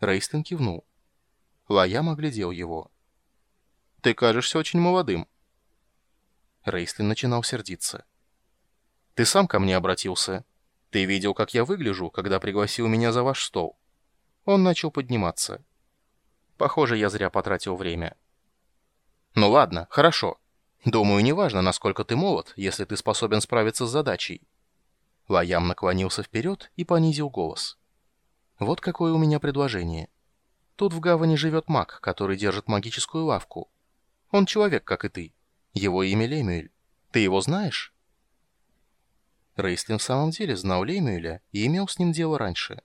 Рейстлин кивнул. Лаям оглядел его. «Ты кажешься очень молодым». Рейстлин начинал сердиться. «Ты сам ко мне обратился. Ты видел, как я выгляжу, когда пригласил меня за ваш стол». Он начал подниматься. Похоже, я зря потратил время. «Ну ладно, хорошо. Думаю, неважно, насколько ты молод, если ты способен справиться с задачей». Лаям наклонился вперед и понизил голос. «Вот какое у меня предложение. Тут в гавани живет маг, который держит магическую лавку. Он человек, как и ты. Его имя Лемюэль. Ты его знаешь?» Рейслин в самом деле знал Лемюэля и имел с ним дело раньше.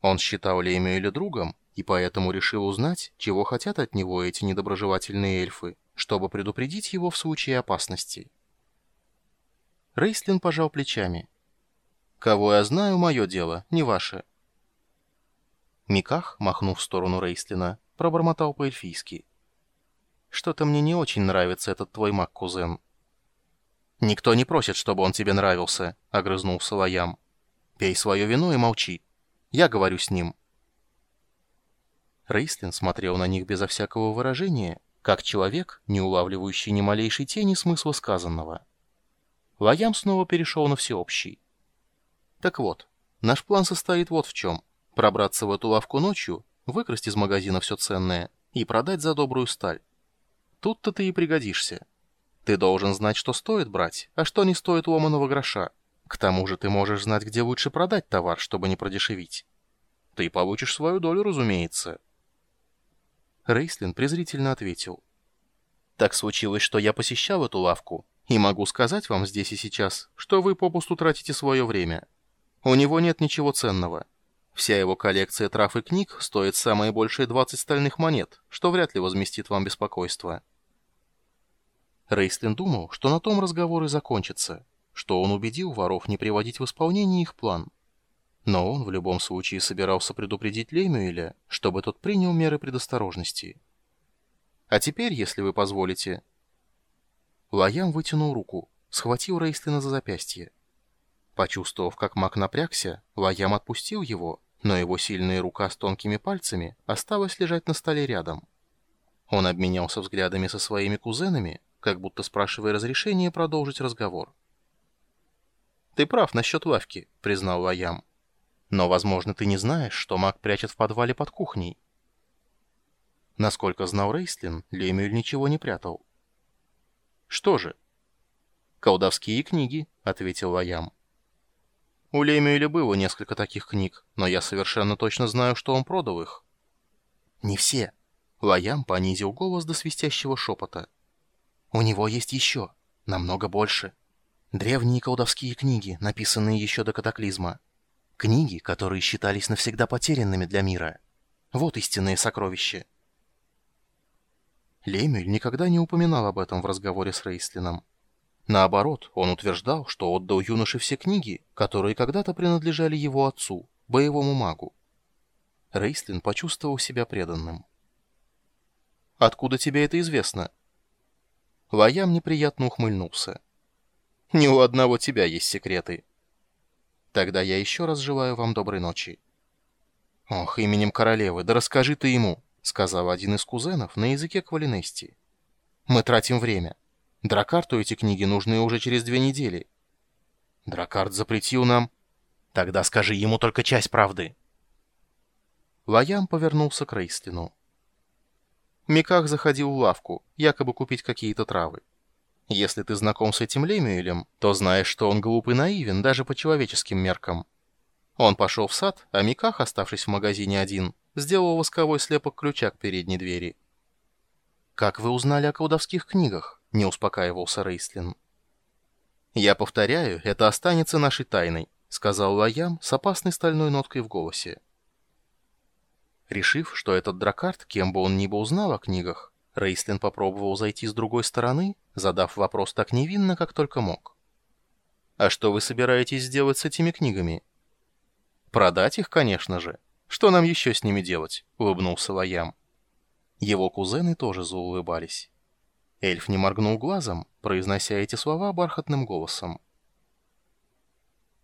Он считал Лемюэля другом и поэтому решил узнать, чего хотят от него эти недоброжелательные эльфы, чтобы предупредить его в случае опасности. Рейслин пожал плечами. «Кого я знаю, мое дело, не ваше». Миках, махнув в сторону Рейслина, пробормотал по-эльфийски. Что-то мне не очень нравится этот твой маг-кузен». «Никто не просит, чтобы он тебе нравился», — огрызнулся Лаям. «Пей свое вино и молчи. Я говорю с ним». Рейслин смотрел на них безо всякого выражения, как человек, не улавливающий ни малейшей тени смысла сказанного. Лаям снова перешел на всеобщий. «Так вот, наш план состоит вот в чем. Пробраться в эту лавку ночью, выкрасть из магазина все ценное и продать за добрую сталь. Тут-то ты и пригодишься. Ты должен знать, что стоит брать, а что не стоит ломаного гроша. К тому же ты можешь знать, где лучше продать товар, чтобы не продешевить. Ты получишь свою долю, разумеется. Рейслин презрительно ответил. Так случилось, что я посещал эту лавку, и могу сказать вам здесь и сейчас, что вы попусту тратите свое время. У него нет ничего ценного. Вся его коллекция трав и книг стоит самые большие 20 стальных монет, что вряд ли возместит вам беспокойство. Рейслин думал, что на том разговор и закончится, что он убедил воров не приводить в исполнение их план. Но он в любом случае собирался предупредить Лемюэля, чтобы тот принял меры предосторожности. «А теперь, если вы позволите...» Лаям вытянул руку, схватил Рейслина за запястье. Почувствовав, как маг напрягся, Лаям отпустил его, но его сильная рука с тонкими пальцами осталась лежать на столе рядом. Он обменялся взглядами со своими кузенами, как будто спрашивая разрешения продолжить разговор. «Ты прав насчет лавки», — признал Лаям. «Но, возможно, ты не знаешь, что маг прячет в подвале под кухней». Насколько знал Рейслин, Лемюэль ничего не прятал. «Что же?» «Колдовские книги», — ответил Лаям. «У Лемюэля было несколько таких книг, но я совершенно точно знаю, что он продал их». «Не все», — Лаям понизил голос до свистящего шепота. У него есть еще, намного больше. Древние колдовские книги, написанные еще до катаклизма. Книги, которые считались навсегда потерянными для мира. Вот истинные сокровища. Лемюль никогда не упоминал об этом в разговоре с Рейслином. Наоборот, он утверждал, что отдал юноше все книги, которые когда-то принадлежали его отцу, боевому магу. Рейслин почувствовал себя преданным. «Откуда тебе это известно?» Лаям неприятно ухмыльнулся. «Не у одного тебя есть секреты». «Тогда я еще раз желаю вам доброй ночи». «Ох, именем королевы, да расскажи ты ему», — сказал один из кузенов на языке Квалинести. «Мы тратим время. Дракарту эти книги нужны уже через две недели». «Дракарт запретил нам...» «Тогда скажи ему только часть правды». Лаям повернулся к Рейстину. Миках заходил в лавку, якобы купить какие-то травы. Если ты знаком с этим Лемюэлем, то знаешь, что он глуп и наивен даже по человеческим меркам. Он пошел в сад, а Миках, оставшись в магазине один, сделал восковой слепок ключа к передней двери. «Как вы узнали о колдовских книгах?» — не успокаивался Рейслин. «Я повторяю, это останется нашей тайной», — сказал Лаям с опасной стальной ноткой в голосе. Решив, что этот дракарт, кем бы он ни был узнал о книгах, Рейслин попробовал зайти с другой стороны, задав вопрос так невинно, как только мог. «А что вы собираетесь сделать с этими книгами?» «Продать их, конечно же. Что нам еще с ними делать?» — улыбнулся Лаям. Его кузены тоже заулыбались. Эльф не моргнул глазом, произнося эти слова бархатным голосом.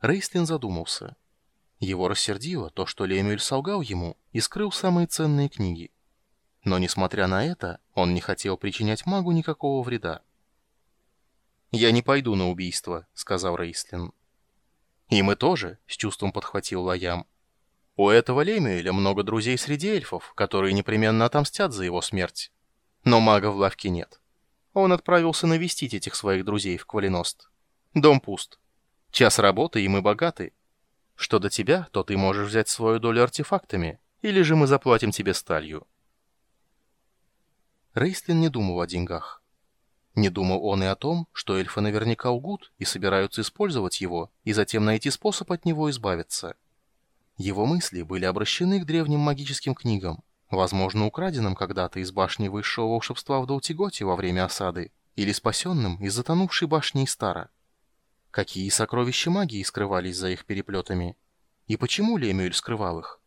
Рейслин задумался. Его рассердило то, что Лемюэль солгал ему и скрыл самые ценные книги. Но, несмотря на это, он не хотел причинять магу никакого вреда. «Я не пойду на убийство», — сказал Рейслин. «И мы тоже», — с чувством подхватил Лаям. «У этого Лемюэля много друзей среди эльфов, которые непременно отомстят за его смерть. Но мага в лавке нет. Он отправился навестить этих своих друзей в Квалиност. Дом пуст. Час работы, и мы богаты. Что до тебя, то ты можешь взять свою долю артефактами, или же мы заплатим тебе сталью». Рейслин не думал о деньгах. Не думал он и о том, что эльфы наверняка лгут и собираются использовать его, и затем найти способ от него избавиться. Его мысли были обращены к древним магическим книгам, возможно, украденным когда-то из башни высшего волшебства в Долтиготе во время осады, или спасенным из затонувшей башни Истара. Какие сокровища магии скрывались за их переплетами? И почему Лемюэль скрывал их?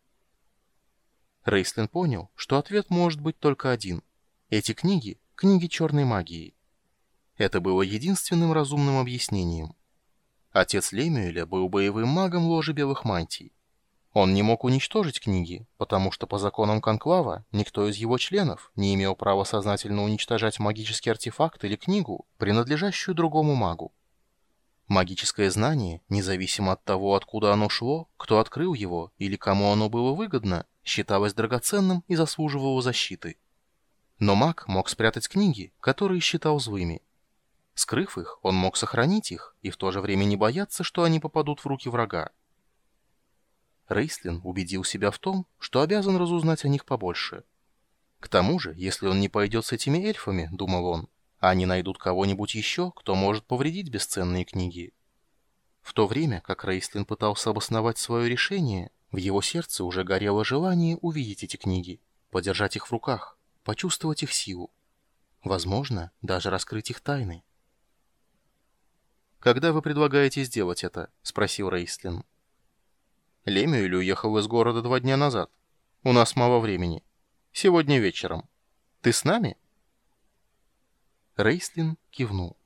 Рейслин понял, что ответ может быть только один. Эти книги — книги черной магии. Это было единственным разумным объяснением. Отец Лемюэля был боевым магом ложи белых мантий. Он не мог уничтожить книги, потому что по законам Конклава никто из его членов не имел права сознательно уничтожать магический артефакт или книгу, принадлежащую другому магу. Магическое знание, независимо от того, откуда оно шло, кто открыл его или кому оно было выгодно, считалось драгоценным и заслуживало защиты. Но маг мог спрятать книги, которые считал злыми. Скрыв их, он мог сохранить их и в то же время не бояться, что они попадут в руки врага. Рейслин убедил себя в том, что обязан разузнать о них побольше. К тому же, если он не пойдет с этими эльфами, думал он, они найдут кого-нибудь еще, кто может повредить бесценные книги. В то время, как Рейслин пытался обосновать свое решение, в его сердце уже горело желание увидеть эти книги, подержать их в руках, почувствовать их силу. Возможно, даже раскрыть их тайны. «Когда вы предлагаете сделать это?» — спросил Рейслин. Лемюэль уехал из города два дня назад. У нас мало времени. Сегодня вечером. Ты с нами?» Рейслин кивнул.